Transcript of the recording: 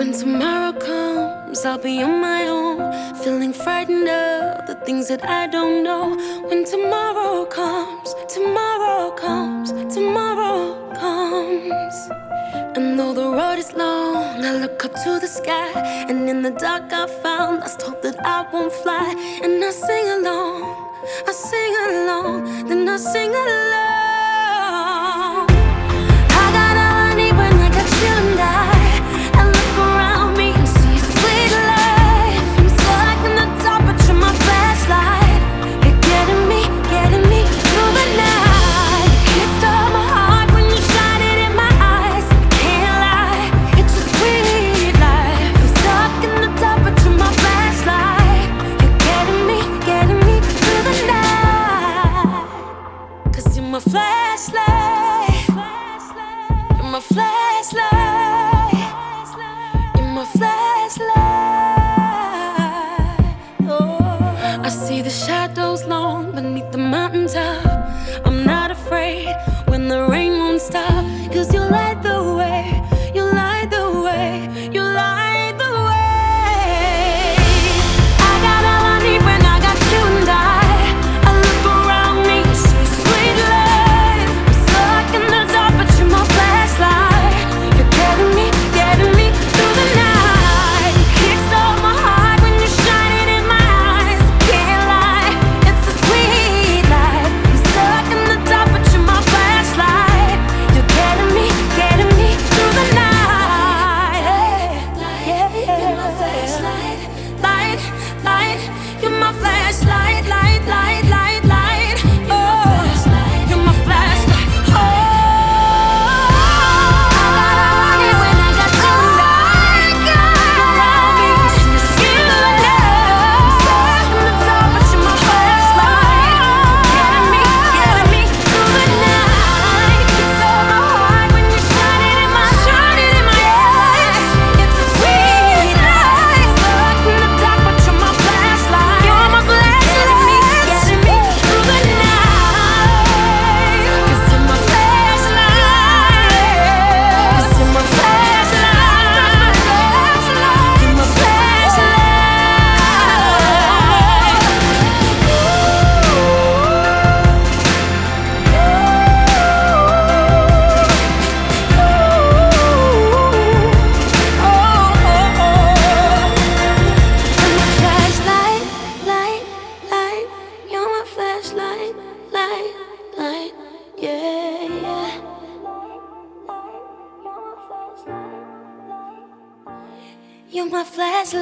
When tomorrow comes, I'll be on my own, feeling frightened of the things that I don't know. When tomorrow comes, tomorrow comes, tomorrow comes. And though the road is long, I look up to the sky, and in the dark I found I hope that I won't fly. And I sing along, I sing along, then I sing along. shadows long beneath the mountaintop. I'm not afraid when the rain won't stop. You're my flashlight.